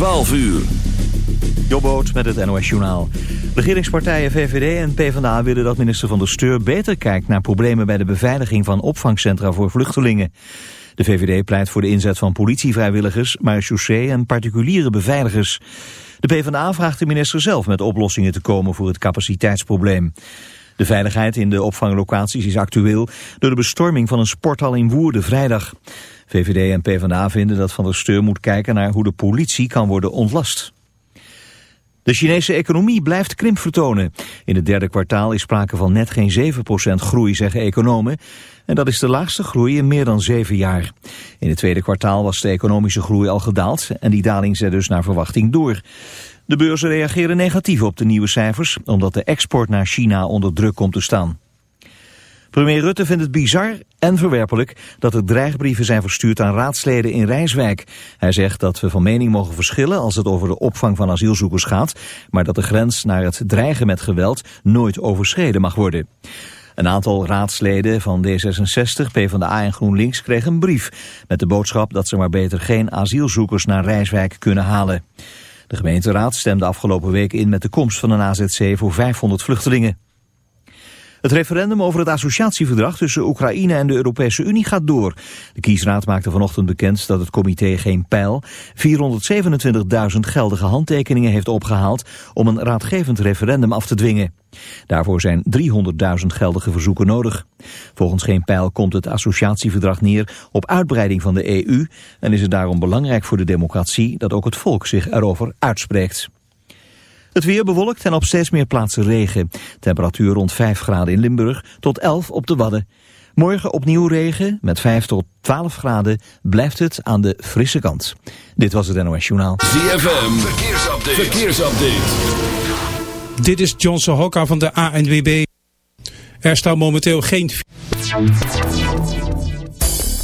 12 uur. Jobboot met het NOS Journaal. Regeringspartijen VVD en PvdA willen dat minister Van der Steur beter kijkt naar problemen bij de beveiliging van opvangcentra voor vluchtelingen. De VVD pleit voor de inzet van politievrijwilligers, marechaussee en particuliere beveiligers. De PvdA vraagt de minister zelf met oplossingen te komen voor het capaciteitsprobleem. De veiligheid in de opvanglocaties is actueel door de bestorming van een sporthal in Woerden vrijdag. VVD en PvdA vinden dat Van der Steur moet kijken naar hoe de politie kan worden ontlast. De Chinese economie blijft krimp vertonen. In het derde kwartaal is sprake van net geen 7% groei, zeggen economen. En dat is de laagste groei in meer dan zeven jaar. In het tweede kwartaal was de economische groei al gedaald en die daling zet dus naar verwachting door. De beurzen reageren negatief op de nieuwe cijfers, omdat de export naar China onder druk komt te staan. Premier Rutte vindt het bizar en verwerpelijk dat er dreigbrieven zijn verstuurd aan raadsleden in Rijswijk. Hij zegt dat we van mening mogen verschillen als het over de opvang van asielzoekers gaat, maar dat de grens naar het dreigen met geweld nooit overschreden mag worden. Een aantal raadsleden van D66, PvdA en GroenLinks kregen een brief met de boodschap dat ze maar beter geen asielzoekers naar Rijswijk kunnen halen. De gemeenteraad stemde afgelopen week in met de komst van een AZC voor 500 vluchtelingen. Het referendum over het associatieverdrag tussen Oekraïne en de Europese Unie gaat door. De kiesraad maakte vanochtend bekend dat het comité geen pijl 427.000 geldige handtekeningen heeft opgehaald om een raadgevend referendum af te dwingen. Daarvoor zijn 300.000 geldige verzoeken nodig. Volgens geen pijl komt het associatieverdrag neer op uitbreiding van de EU en is het daarom belangrijk voor de democratie dat ook het volk zich erover uitspreekt. Het weer bewolkt en op steeds meer plaatsen regen. Temperatuur rond 5 graden in Limburg tot 11 op de Wadden. Morgen opnieuw regen. Met 5 tot 12 graden blijft het aan de frisse kant. Dit was het NOS Journaal. ZFM, verkeersupdate. verkeersupdate. Dit is John Sohoka van de ANWB. Er staat momenteel geen...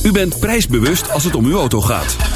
U bent prijsbewust als het om uw auto gaat.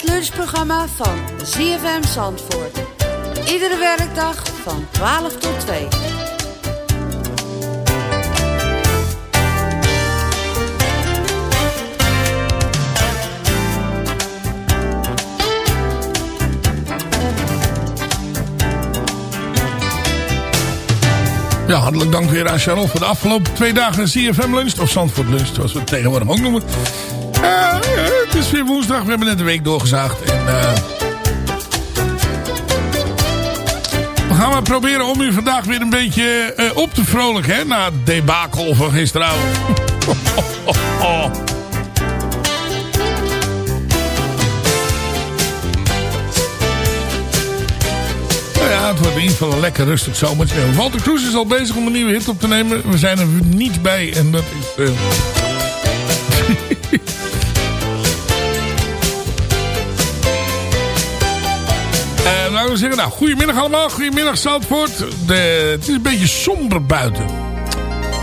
Het lunchprogramma van ZFM Zandvoort. Iedere werkdag van 12 tot 2. Ja, hartelijk dank weer aan Sharon voor de afgelopen twee dagen CFM Lunch. Of Zandvoort Lunch, zoals we het tegenwoordig ook noemen. Eh, het is weer woensdag, we hebben net een week doorgezaagd. En, uh, we gaan maar proberen om u vandaag weer een beetje eh, op te vrolijken. Hè, na het debakel van gisteravond. Nou ja, het wordt in ieder geval een lekker rustig zomertje. Walter Cruz is al bezig om een nieuwe hit op te nemen. We zijn er niet bij en dat is... Uh... we zeggen, nou, goedemiddag allemaal. Goedemiddag Zandvoort. De, het is een beetje somber buiten.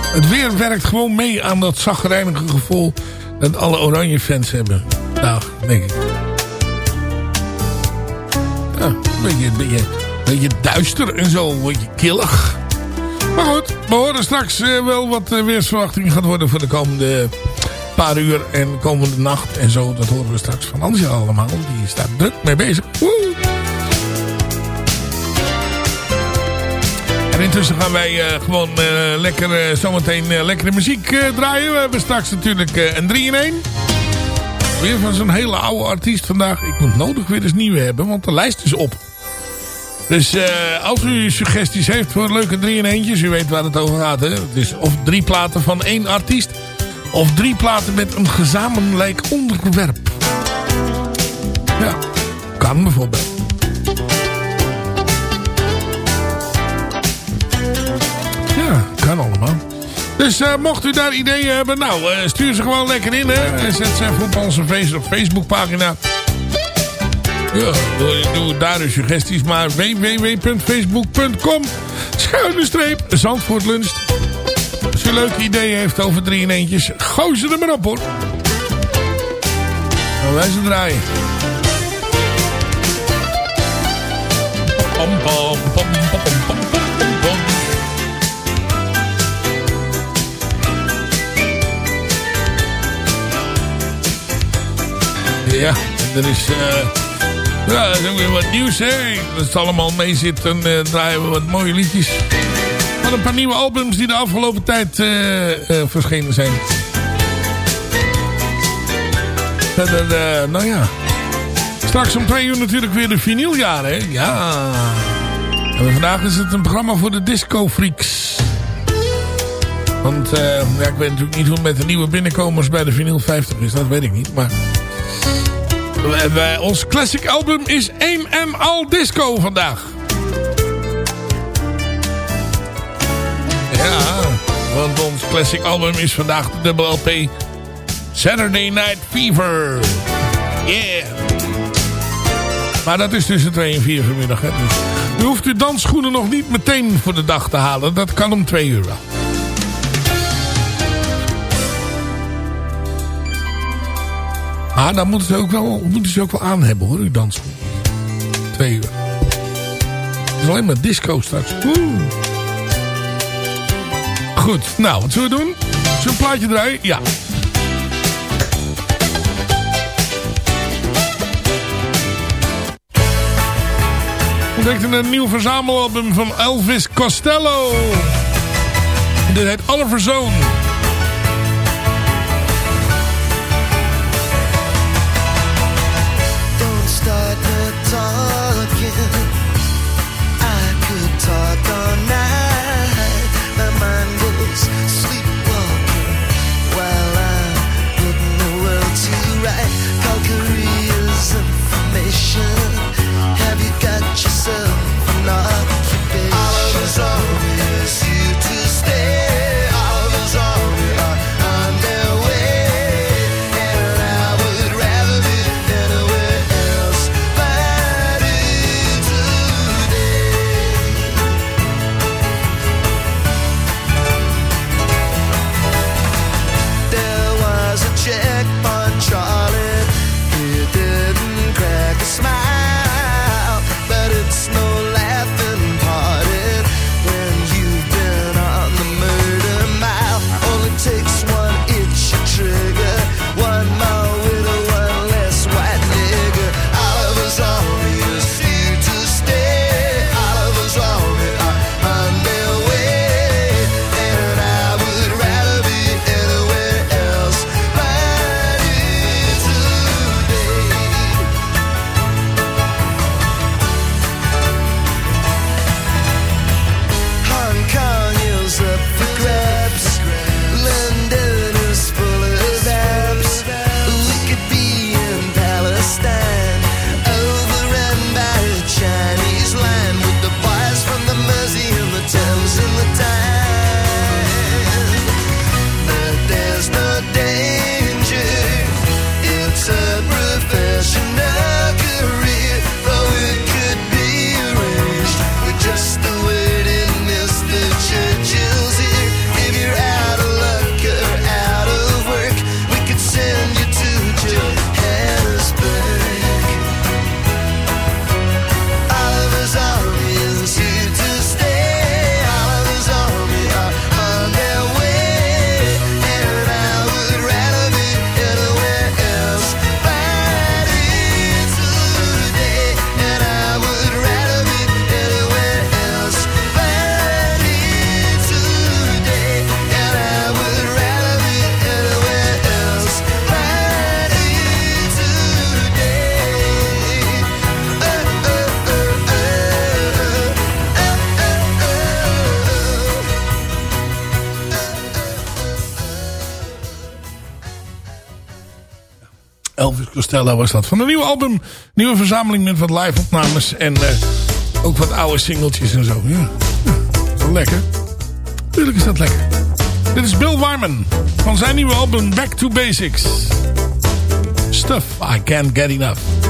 Het weer werkt gewoon mee aan dat zagrijnige gevoel dat alle oranje fans hebben. Nou, denk ik. Een beetje, een beetje, een beetje duister en zo, een beetje killig. Maar goed, we horen straks eh, wel wat uh, weersverwachting gaat worden voor de komende paar uur en komende nacht en zo. Dat horen we straks van Ansja allemaal. Die staat druk mee bezig. Woe! En intussen gaan wij eh, gewoon eh, lekker eh, zometeen lekkere muziek draaien. We hebben straks natuurlijk een 3 in 1. Weer van zo'n hele oude artiest vandaag. Ik moet nodig weer eens nieuwe hebben, want de lijst is op. Dus als u suggesties heeft voor leuke 3 in eentjes, u weet waar het over gaat. Hè? Het is of drie platen van één artiest, of drie platen met een gezamenlijk onderwerp. Ja, kan bijvoorbeeld. Dus eh, mocht u daar ideeën hebben, nou, eh, stuur ze gewoon lekker in. Hè. En zet ze even op onze face- Facebookpagina. Ja, doe, doe daar uw suggesties maar. www.facebook.com Schuine streep Zandvoort Lunch. Als u leuke ideeën heeft over drie in eentjes, gooi ze er maar op hoor. Dan wij ze draaien. Ja, en er is... eh ja, er is ook weer wat nieuws, hè. Als het allemaal mee zit, dan eh, draaien we wat mooie liedjes. Van een paar nieuwe albums die de afgelopen tijd eh, verschenen zijn. Verder, eh, nou ja. Straks om twee uur natuurlijk weer de vinyljaren, hè. Ja. En vandaag is het een programma voor de disco freaks. Want eh, ja, ik weet natuurlijk niet hoe het met de nieuwe binnenkomers bij de vinyl 50 is. Dat weet ik niet, maar... Wij- wij- ons classic album is en al disco vandaag. Ja, want ons classic album is vandaag de dubbel LP Saturday Night Fever. Yeah. Maar dat is tussen 2 en 4 vanmiddag. Hè? Dus u hoeft uw dansschoenen nog niet meteen voor de dag te halen. Dat kan om 2 uur wel. Maar dan moeten ze ook wel, moeten ze ook wel aan hebben hoor, uw dansschoenen. Twee uur. Het is alleen maar disco straks. Goed, nou, wat zullen we doen? Zullen we een plaatje draaien? Ja. Ontdekte een nieuw verzamelalbum van Elvis Costello. Dit heet Oliver Zone. Have you got yourself an occupation? All of us Elvis Costello was dat. Van een nieuw album. Nieuwe verzameling met wat live opnames. En eh, ook wat oude singeltjes en zo. Ja. ja lekker. Tuurlijk is dat lekker. Dit is Bill Wyman. Van zijn nieuwe album Back to Basics. Stuff I Can't Get Enough.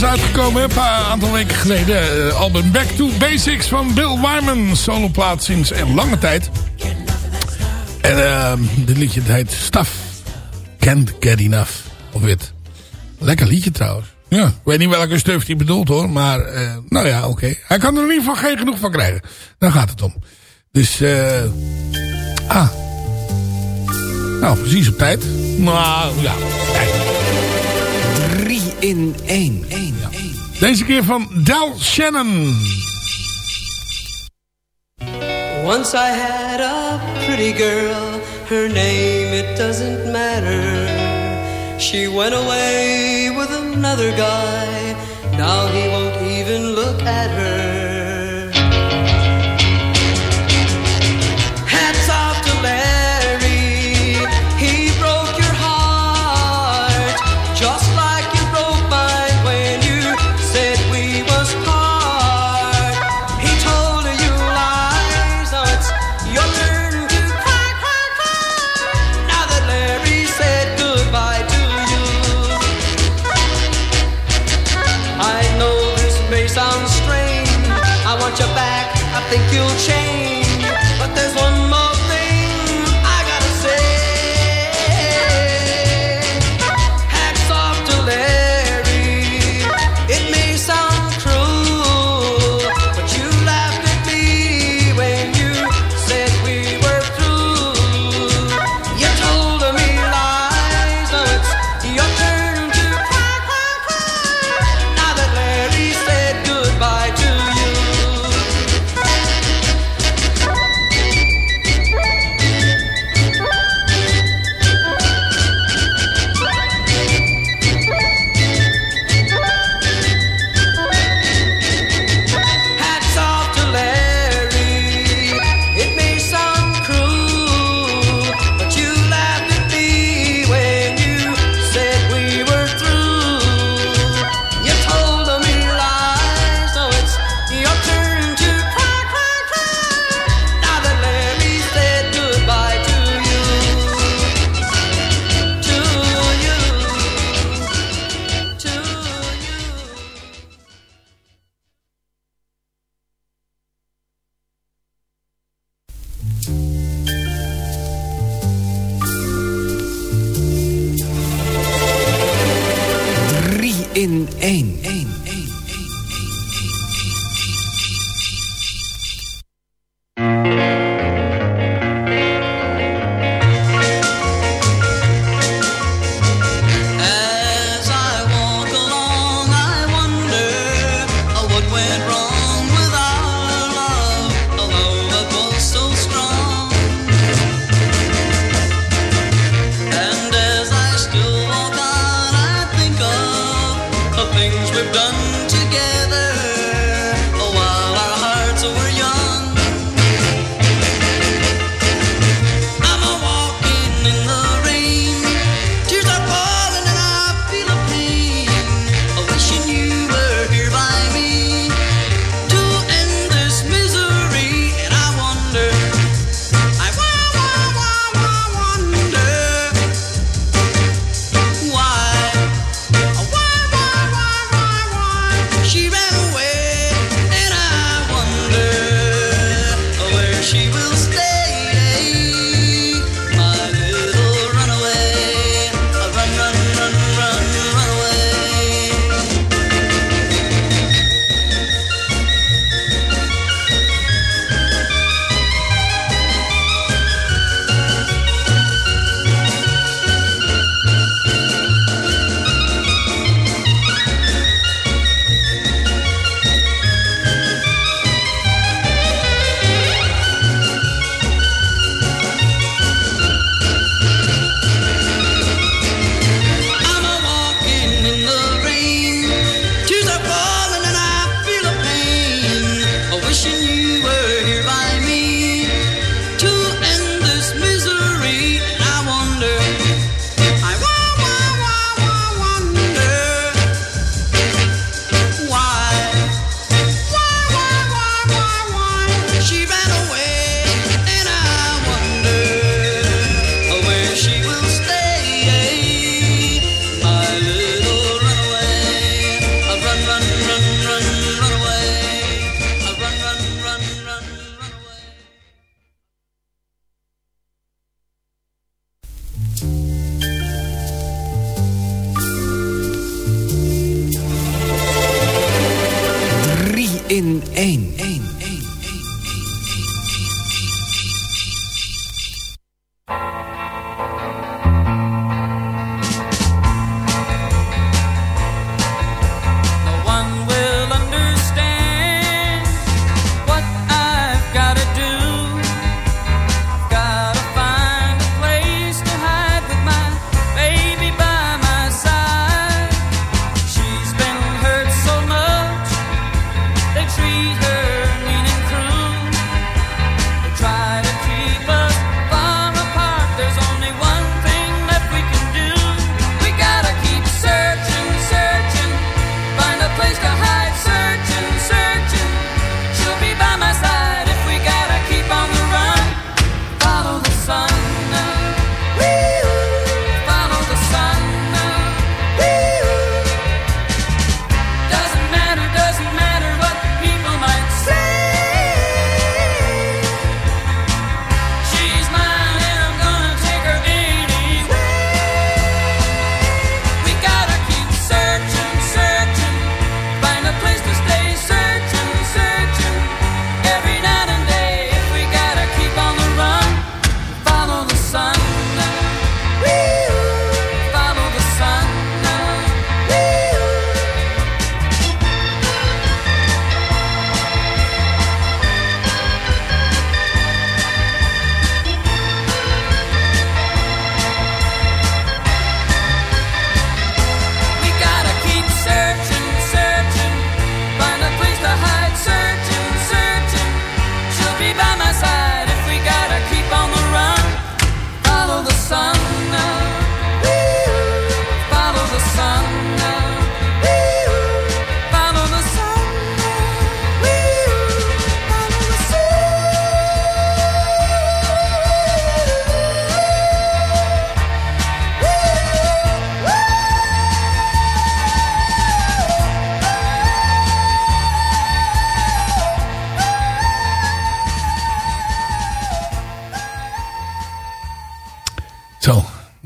was uitgekomen een aantal weken geleden. Eh, album Back to Basics van Bill Wyman. Soloplaat sinds een lange tijd. En uh, dit liedje heet Stuff Can't Get Enough of It. Lekker liedje trouwens. Ja, ik weet niet welke stuff hij bedoelt hoor. Maar eh, nou ja, oké. Hij kan er in ieder geval geen genoeg van krijgen. Daar gaat het om. Dus, eh... Ah. Nou, precies op tijd. Nou, ja, tijd. in één. Ja. Deze keer van Del Shannon. Once I had a pretty girl, her name it doesn't matter. She went away with another guy, now he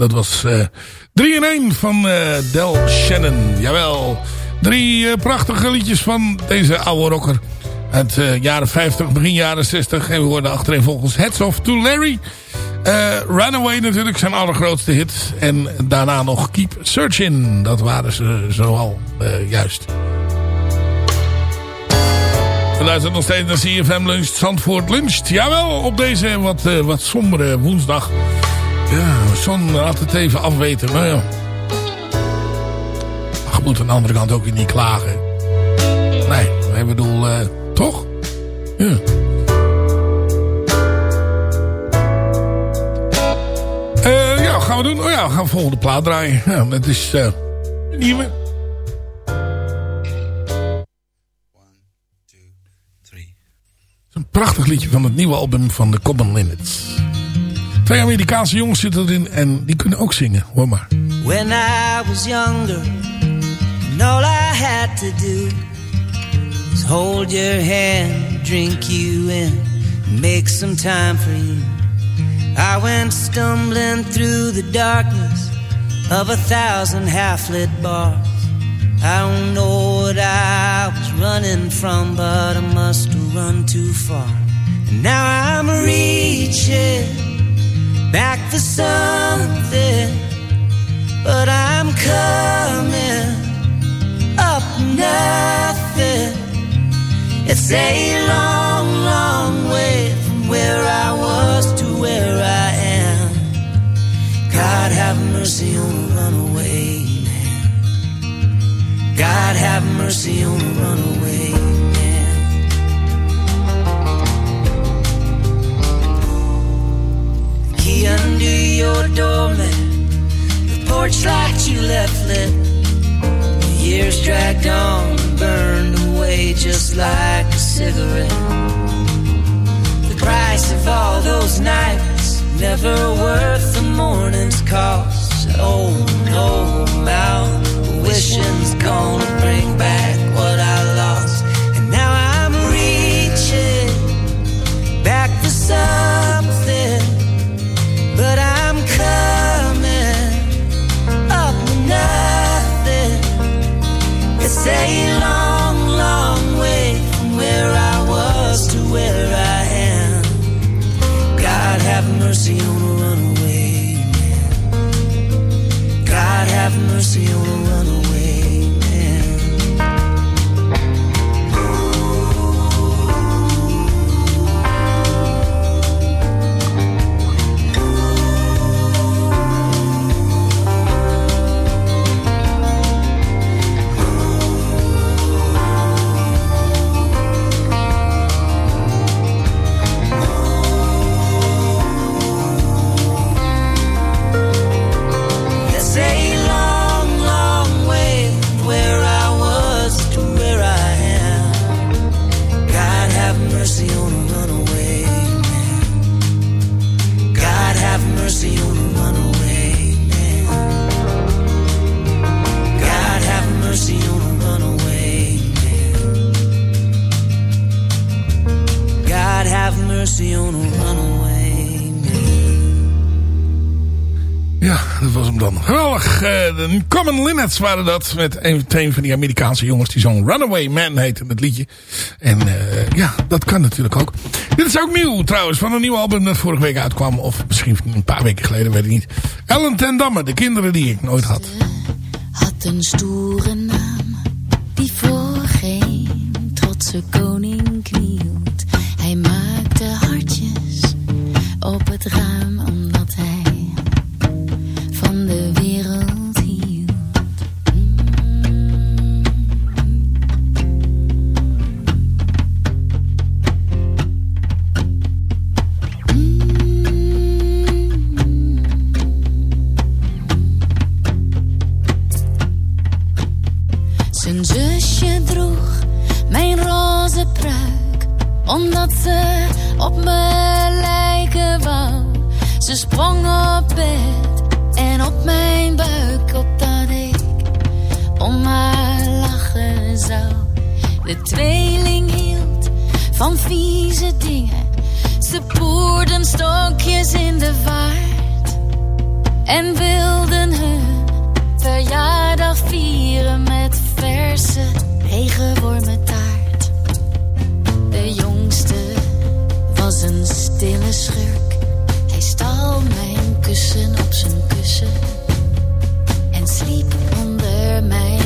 dat was eh 3 in 1 van eh, Del Shannon. Jawel, drie eh, prachtige liedjes van deze oude rocker. Uit eh, jaren 50, begin jaren 60. En we hoorden achterin volgens Heads Off to Larry. Eh, Runaway natuurlijk, zijn allergrootste hit. En daarna nog Keep Searching. Dat waren ze zoal eh, juist. We luisteren nog steeds naar CFM Lunch, Zandvoort Luncht. Jawel, op deze wat, eh, wat sombere woensdag. Ja, de zon laat het even afweten. Nou ja. Ach, je moet aan de andere kant ook weer niet klagen. Nee, ik bedoel, eh, toch? Ja. Eh, ja, wat gaan we doen? Oh ja, we gaan de volgende plaat draaien. Ja, dat is eh een nieuwe. Een prachtig liedje van het nieuwe album van The Common Limits. Twee Amerikaanse jongens zitten erin en die kunnen ook zingen. Hoor maar. When I was younger, and all I had to do was hold your hand, drink you in, make some time for you. I went stumbling through the darkness of a thousand half-lit bars. I don't know what I was running from, but I must run too far. And now I'm reaching back for something, but I'm coming up nothing. It's a long, long way from where I was to where I am. God have mercy on a runaway man. God have mercy on a runaway the porch light you left lit. The years dragged on, and burned away just like a cigarette. The price of all those nights, never worth the morning's cost. Oh no, amount wishing's gonna bring back what I lost. And now I'm reaching back for something, It's a long, long way from where I was to where I am. God have mercy on a runaway man. God have mercy on a runaway dan. Geweldig. eh, de Common Linnets waren dat. Met een, van die Amerikaanse jongens die zo'n Runaway Man heette, het liedje. En eh, ja, dat kan natuurlijk ook. Dit is ook nieuw trouwens, van een nieuw album dat vorige week uitkwam. Of misschien een paar weken geleden, weet ik niet. Ellen ten Damme, de kinderen die ik nooit had. had een stoere naam die voor geen trotse koning knielt. Hij maakte hartjes op het raam De tweeling hield van vieze dingen, ze poerden stokjes in de vaart. en wilden hun verjaardag vieren met verse regenwormentaart. De jongste was een stille schurk. Hij stal mijn kussen op zijn kussen en sliep onder mijn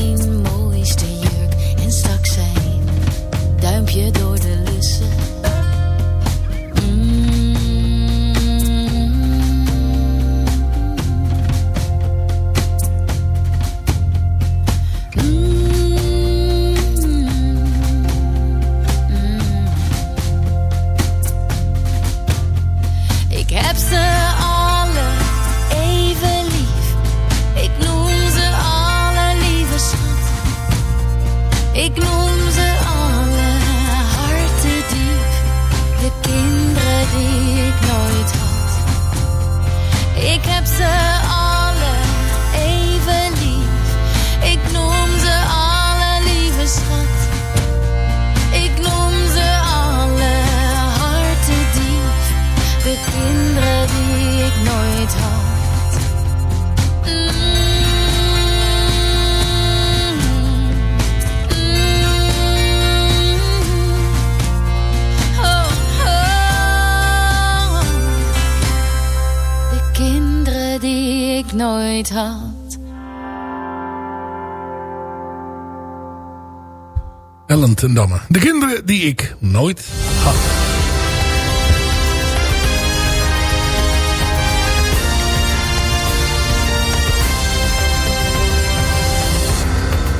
Ellen ten Damme. De kinderen die ik nooit had.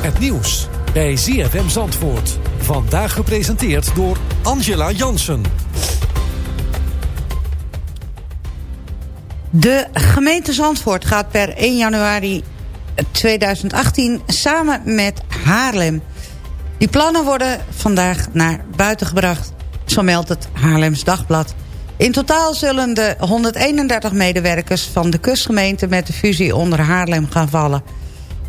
Het nieuws bij ZFM Zandvoort. Vandaag gepresenteerd door Angela Jansen. De gemeente Zandvoort gaat per 1 januari 2018 samen met Haarlem. Die plannen worden vandaag naar buiten gebracht, zo meldt het Haarlems Dagblad. In totaal zullen de 131 medewerkers van de kustgemeente met de fusie onder Haarlem gaan vallen.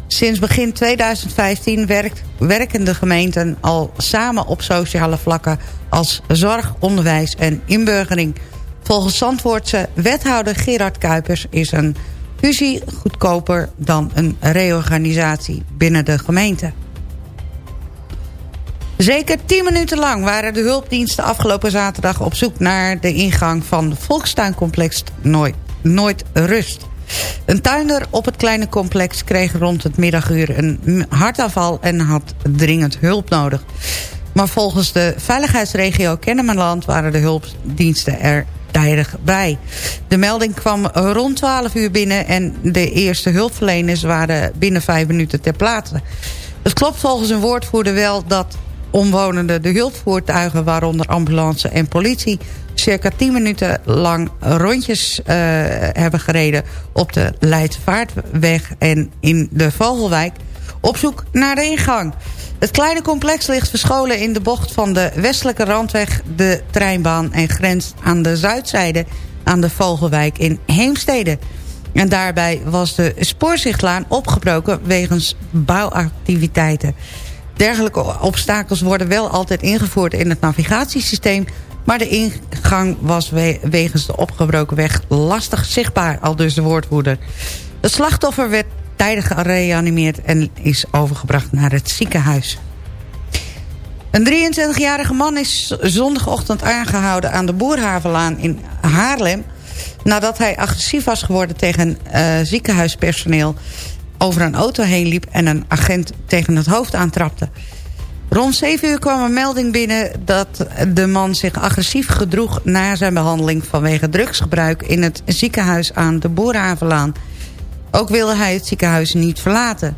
Sinds begin 2015 werkt, werken de gemeenten al samen op sociale vlakken als zorg, onderwijs en inburgering. Volgens Zandvoortse wethouder Gerard Kuipers is een fusie goedkoper dan een reorganisatie binnen de gemeente. Zeker 10 minuten lang waren de hulpdiensten afgelopen zaterdag op zoek naar de ingang van het volkstuincomplex Nooit, Nooit Rust. Een tuinder op het kleine complex kreeg rond het middaguur een hartaanval en had dringend hulp nodig. Maar volgens de veiligheidsregio Kennemerland waren de hulpdiensten er tijdig bij. De melding kwam rond 12 uur binnen en de eerste hulpverleners waren binnen 5 minuten ter plaatse. Het klopt volgens een woordvoerder wel dat omwonenden de hulpvoertuigen, waaronder ambulance en politie, circa 10 minuten lang rondjes uh, hebben gereden op de Leidvaartweg en in de Vogelwijk op zoek naar de ingang. Het kleine complex ligt verscholen in de bocht van de westelijke randweg, de treinbaan en grenst aan de zuidzijde aan de Vogelwijk in Heemstede. En daarbij was de spoorzichtlaan opgebroken wegens bouwactiviteiten. Dergelijke obstakels worden wel altijd ingevoerd in het navigatiesysteem... maar de ingang was wegens de opgebroken weg lastig zichtbaar, al dus de woordvoerder. Het slachtoffer werd tijdig gereanimeerd en is overgebracht naar het ziekenhuis. Een 23-jarige man is zondagochtend aangehouden aan de Boerhavenlaan in Haarlem... nadat hij agressief was geworden tegen uh, ziekenhuispersoneel over een auto heen liep en een agent tegen het hoofd aantrapte. Rond 7 uur kwam een melding binnen dat de man zich agressief gedroeg... na zijn behandeling vanwege drugsgebruik in het ziekenhuis aan de Boerhavenlaan. Ook wilde hij het ziekenhuis niet verlaten.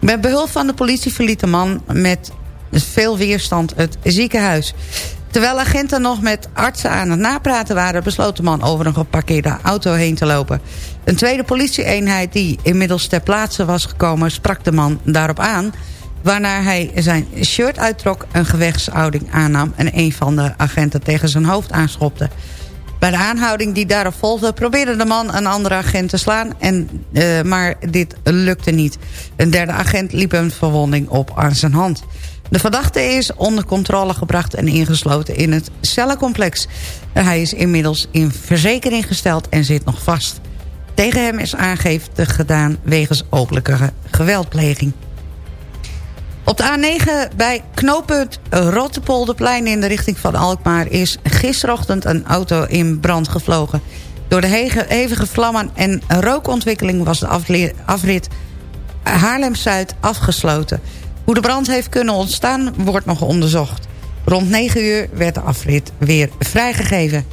Met behulp van de politie verliet de man met veel weerstand het ziekenhuis. Terwijl agenten nog met artsen aan het napraten waren... besloot de man over een geparkeerde auto heen te lopen. Een tweede politieeenheid die inmiddels ter plaatse was gekomen... sprak de man daarop aan... waarna hij zijn shirt uittrok, een gewechtshouding aannam... en een van de agenten tegen zijn hoofd aanschopte. Bij de aanhouding die daarop volgde... probeerde de man een andere agent te slaan... En, uh, maar dit lukte niet. Een derde agent liep een verwonding op aan zijn hand. De verdachte is onder controle gebracht en ingesloten in het cellencomplex. Hij is inmiddels in verzekering gesteld en zit nog vast. Tegen hem is aangifte gedaan wegens openlijke ge- geweldpleging. Op de A9 bij knooppunt Rottepolderplein in de richting van Alkmaar... is gisterochtend een auto in brand gevlogen. Door de hevige vlammen en rookontwikkeling was de afrit Haarlem-Zuid afgesloten. Hoe de brand heeft kunnen ontstaan wordt nog onderzocht. Rond 9 uur werd de afrit weer vrijgegeven.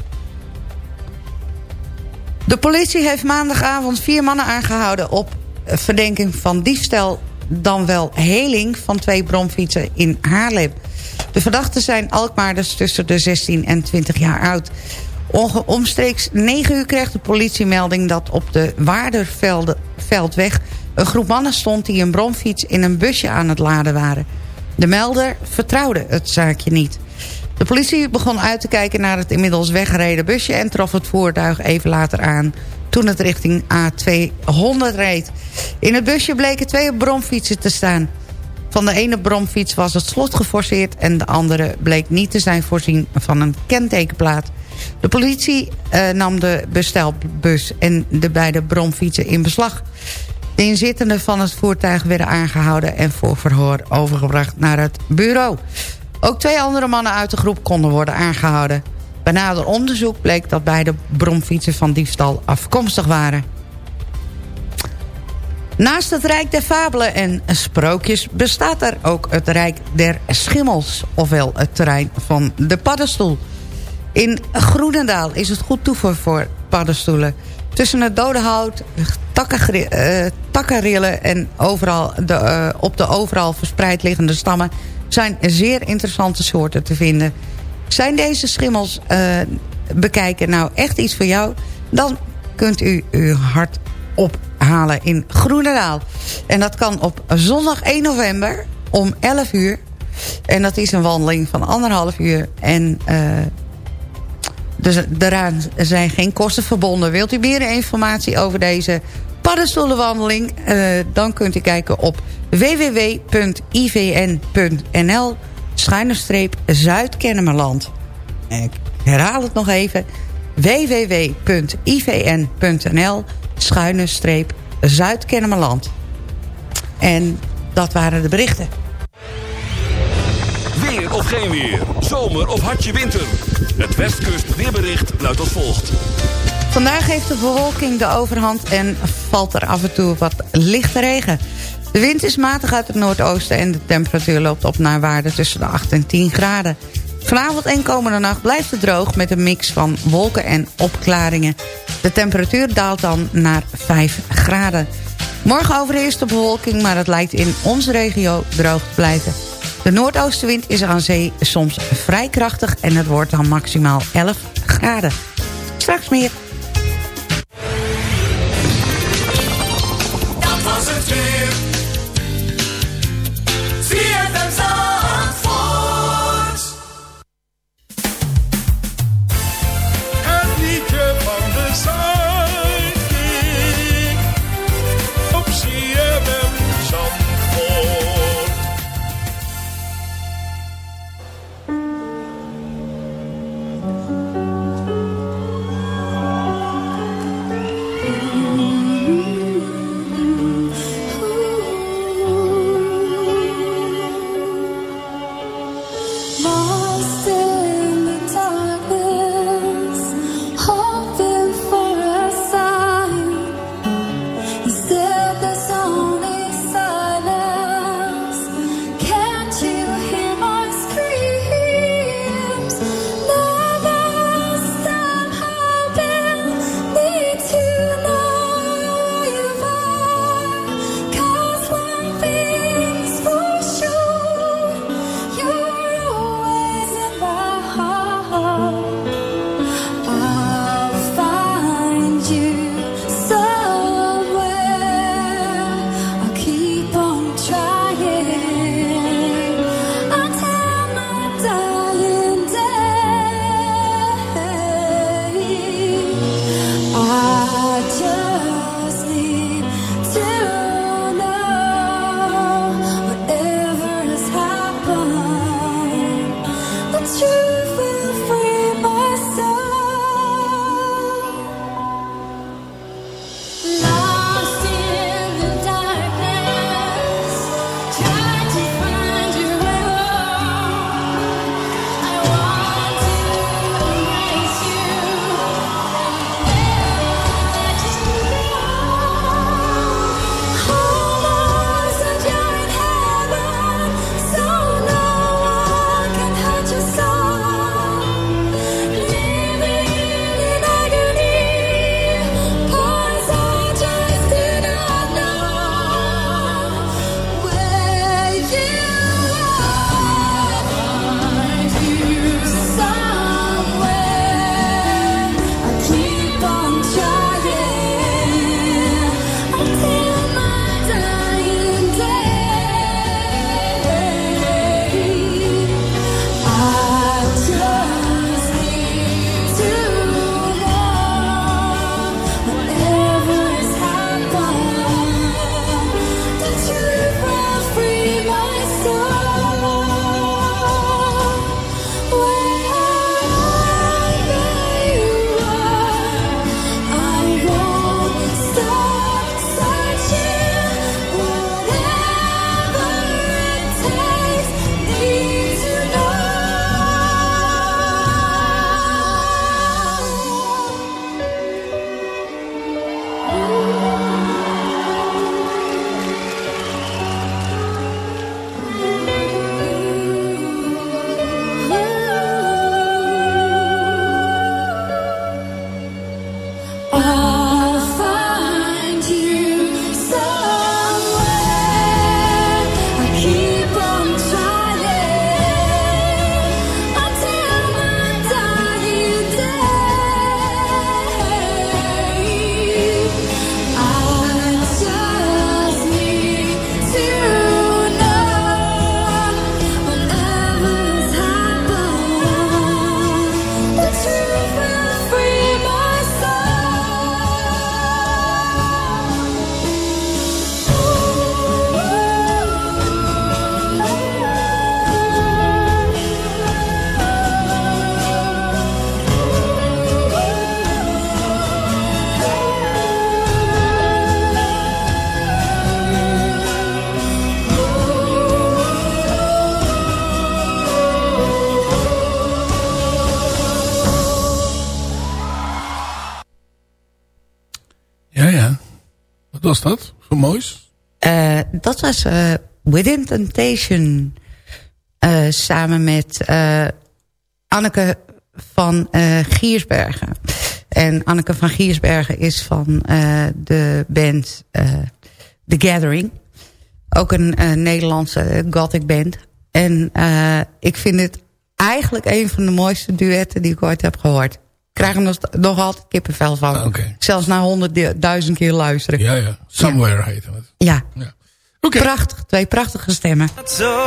De politie heeft maandagavond vier mannen aangehouden... op verdenking van diefstal dan wel heling van twee bromfietsen in Haarlem. De verdachten zijn Alkmaarders tussen de 16 en 20 jaar oud. Omstreeks 9 uur kreeg de politie melding dat op de Waarderveldweg... een groep mannen stond die een bromfiets in een busje aan het laden waren. De melder vertrouwde het zaakje niet. De politie begon uit te kijken naar het inmiddels weggereden busje... en trof het voertuig even later aan toen het richting A200 reed. In het busje bleken twee bromfietsen te staan. Van de ene bromfiets was het slot geforceerd... en de andere bleek niet te zijn voorzien van een kentekenplaat. De politie eh, nam de bestelbus en de beide bromfietsen in beslag. De inzittenden van het voertuig werden aangehouden... en voor verhoor overgebracht naar het bureau. Ook twee andere mannen uit de groep konden worden aangehouden. Bij nader onderzoek bleek dat beide bromfietsen van diefstal afkomstig waren. Naast het Rijk der Fabelen en Sprookjes bestaat er ook het Rijk der Schimmels, ofwel het terrein van de paddenstoel. In Groenendaal is het goed toevoer voor paddenstoelen. Tussen het dode hout, takkengri- eh, takkenrillen en overal de, eh, op de overal verspreid liggende stammen... zijn zeer interessante soorten te vinden. Zijn deze schimmels eh, bekijken nou echt iets voor jou... dan kunt u uw hart ophalen in Groenendaal. En dat kan op zondag 1 november om 11 uur. En dat is een wandeling van anderhalf uur. En dus daaraan zijn geen kosten verbonden. Wilt u meer informatie over deze paddenstoelenwandeling? Eh, dan kunt u kijken op www.ivn.nl schuine streep Zuid-Kennemerland. Ik herhaal het nog even. www.ivn.nl schuine streep Zuid-Kennemerland. En dat waren de berichten. Of geen weer. Zomer of hartje winter. Het Westkust weerbericht luidt als volgt. Vandaag heeft de bewolking de overhand en valt er af en toe wat lichte regen. De wind is matig uit het noordoosten en de temperatuur loopt op naar waarde tussen de 8 en 10 graden. Vanavond en komende nacht blijft het droog met een mix van wolken en opklaringen. De temperatuur daalt dan naar 5 graden. Morgen overheerst de bewolking, maar het lijkt in onze regio droog te blijven. De noordoostenwind is aan zee soms vrij krachtig en het wordt dan maximaal 11 graden. Straks meer. Dat was eh, Within Temptation. eh, samen met eh, Anneke van Giersbergen. En Anneke van Giersbergen is van de band The Gathering. Ook een Nederlandse gothic band. En ik vind het eigenlijk een van de mooiste duetten die ik ooit heb gehoord. Ik krijg er nog, nog altijd kippenvel van. Zelfs na honderdduizend keer luisteren. Ja, ja. Somewhere heette het. Ja. Prachtig, twee prachtige stemmen. Zo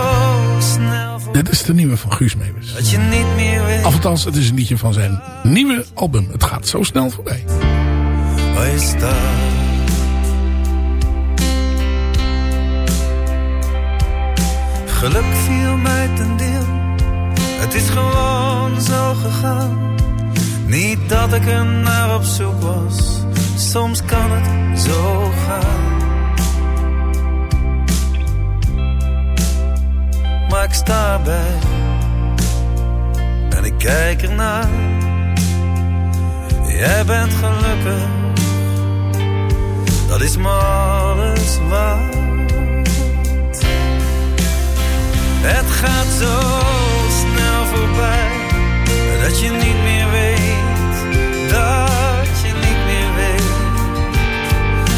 snel Dit is de nieuwe van Guus Meeuwis. dat je niet meer weet Althans, het is een liedje van zijn nieuwe album. Het gaat zo snel voorbij. Geluk viel mij ten deel. Het is gewoon zo gegaan. Niet dat ik er naar op zoek was. Soms kan het zo gaan. Ik sta erbij. En ik kijk ernaar. Jij bent gelukkig. Dat is me alles waard. Het gaat zo snel voorbij dat je niet meer weet, dat je niet meer weet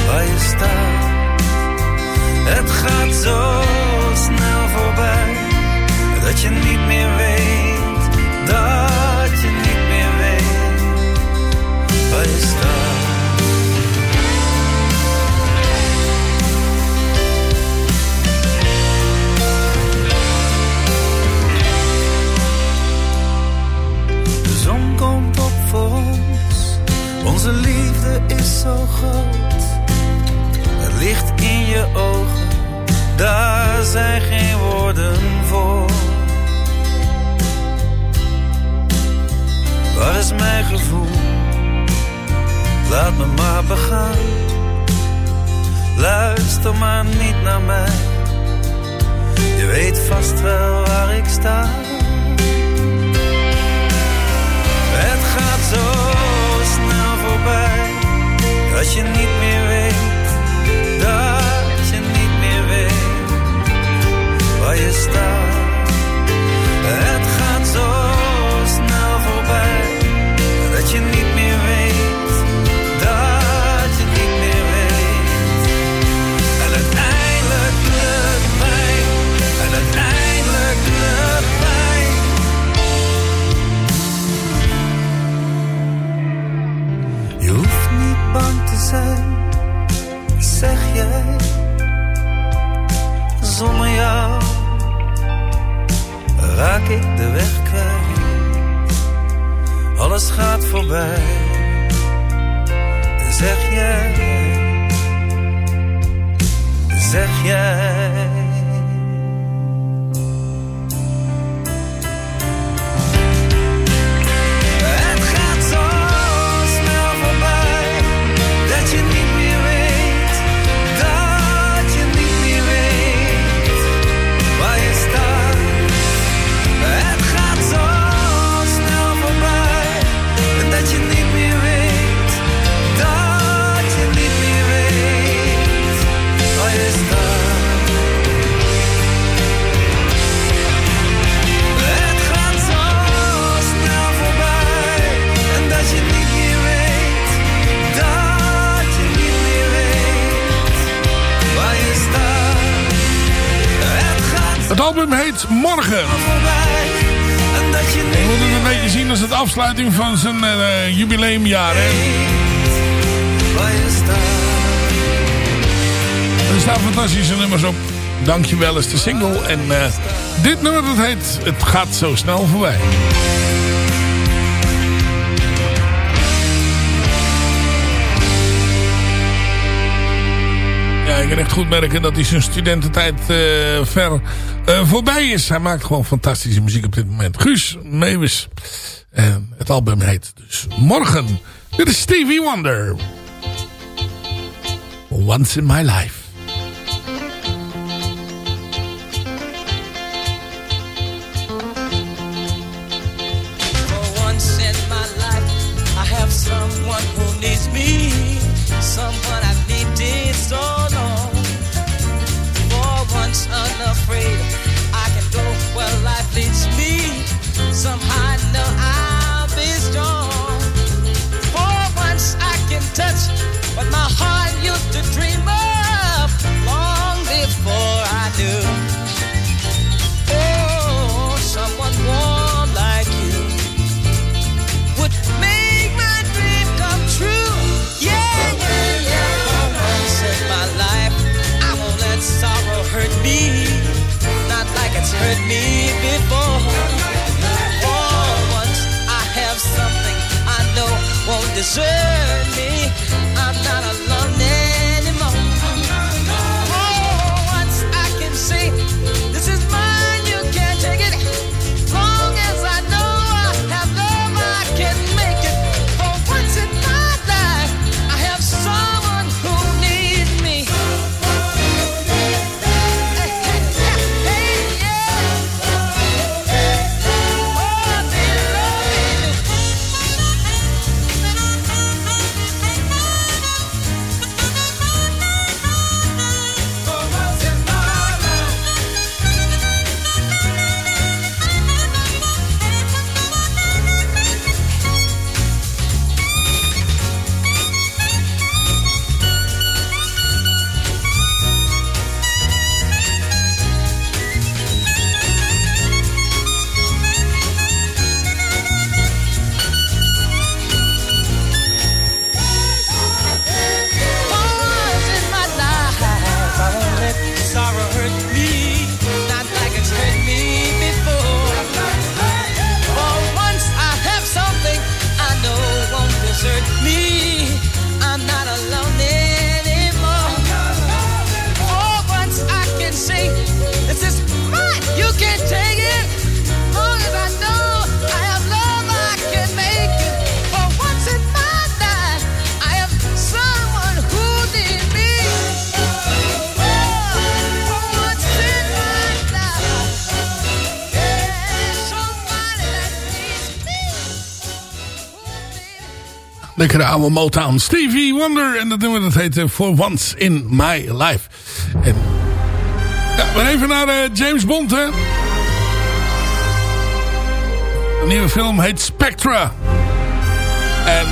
waar je staat. Het gaat zo snel dat je niet meer weet, dat je niet meer weet waar je staat. De zon komt op voor ons, onze liefde is zo groot. Het licht in je ogen, daar zijn geen woorden voor. Waar is mijn gevoel? Laat me maar begaan. Luister maar niet naar mij. Je weet vast wel waar ik sta. Het gaat zo snel voorbij dat je niet meer weet, dat je niet meer weet waar je staat. Single. En eh, dit nummer dat heet Het gaat zo snel voorbij. Ja, ik kan echt goed merken dat hij zijn studententijd eh, ver eh, voorbij is. Hij maakt gewoon fantastische muziek op dit moment. Guus Meeuwis. En het album heet dus Morgen. Dit is Stevie Wonder. Once in my life. someone I've needed so long. For once unafraid. Deserve me. de oude Motown. Stevie Wonder. En dat doen dat heet eh, For Once in My Life. En, ja, maar even naar eh, James Bond, hè. De nieuwe film heet Spectra. En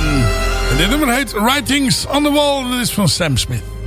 dit nummer heet Writings on the Wall. Dat is van Sam Smith.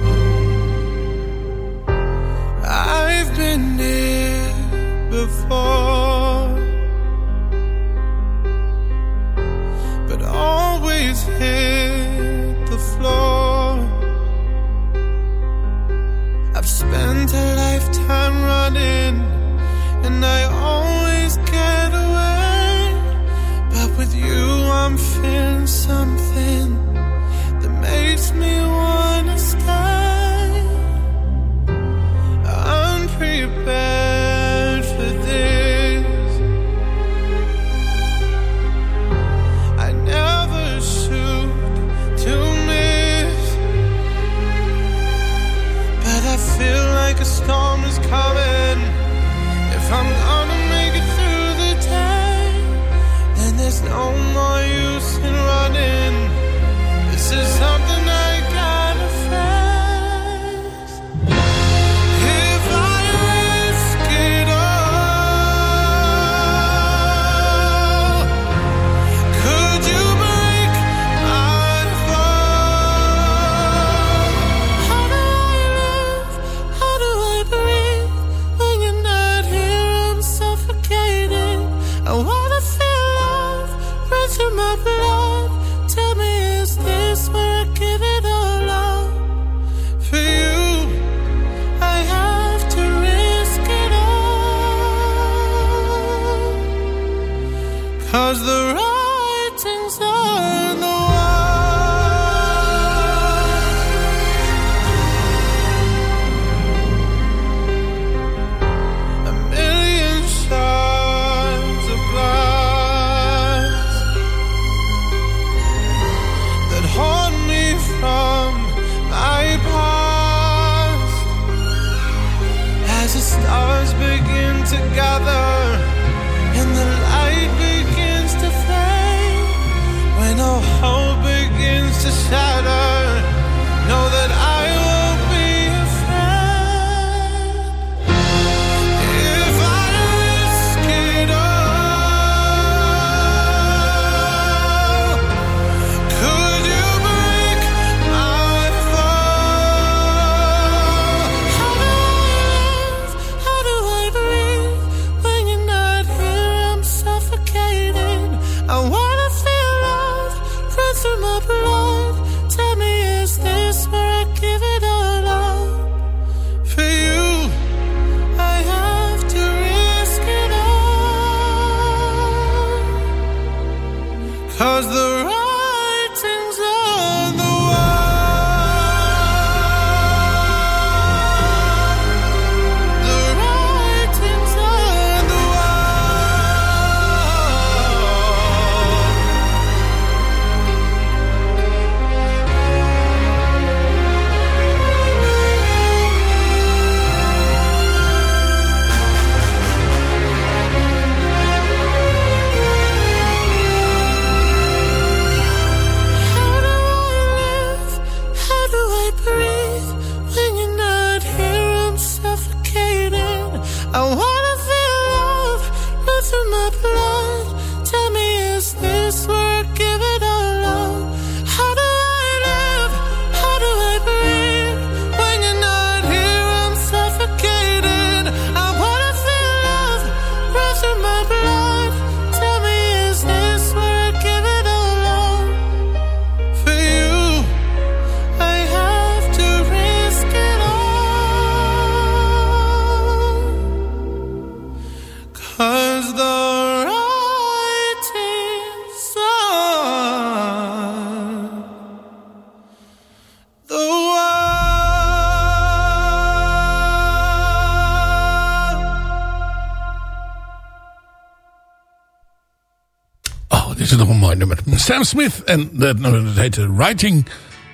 is het nog een mooi nummer. Sam Smith en dat, heette heet Writing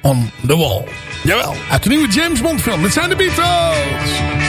on the Wall. Jawel, uit de nieuwe James Bond film. Dit zijn de Beatles!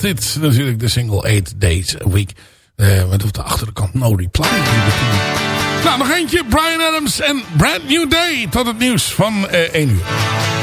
dit natuurlijk de single 8 Days a Week. Uh, met op de achterkant No Reply. Nou, nog eentje. Brian Adams en Brand New Day. Tot het nieuws van eh, uh, 1 uur.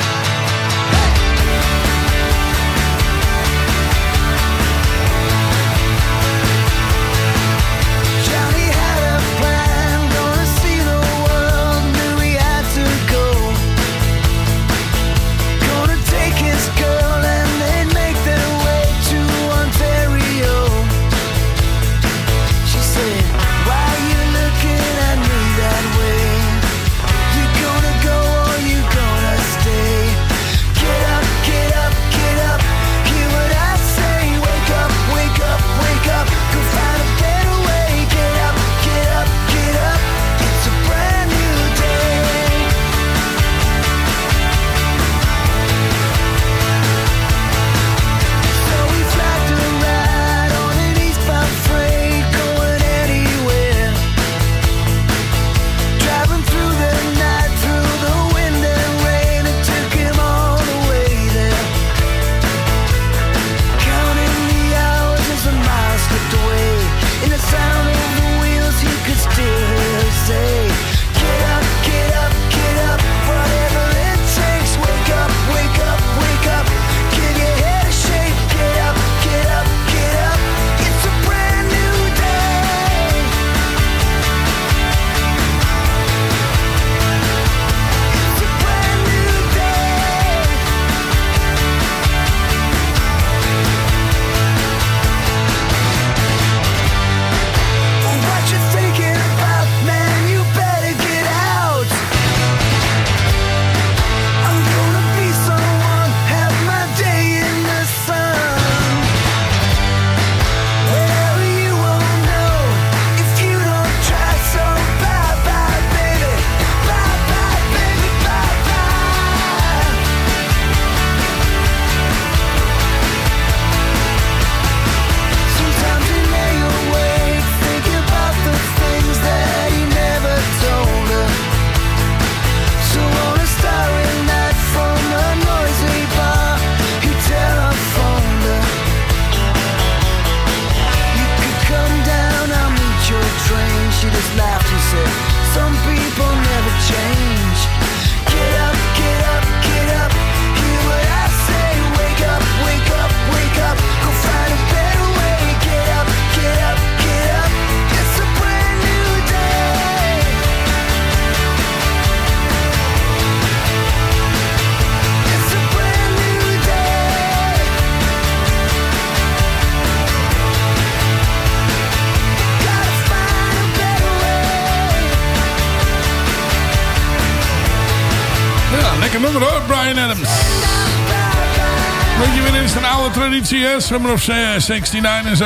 Traditie, hè? Summer of 69 en zo.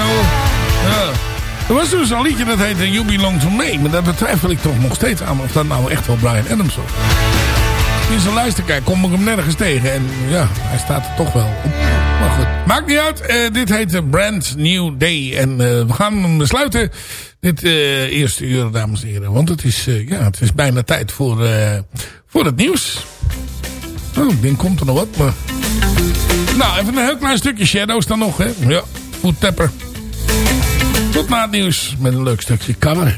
Ja. Er was dus een liedje dat heette You Belong To Me. Maar daar betwijfel ik toch nog steeds aan of dat nou echt wel Brian Adams was. In zijn lijst te kijken kom ik hem nergens tegen. En ja, hij staat er toch wel op. Maar goed, maakt niet uit. Eh, dit heet eh, Brand New Day. En eh, we gaan hem besluiten. Dit eerste uur, dames en heren. Want het is, ja, het is bijna tijd voor, voor het nieuws. Oh, ik denk komt er nog wat. Maar... Nou, even een heel klein stukje Shadows dan nog. Hè? Ja, goed tapper. Tot na het nieuws met een leuk stukje cabaret.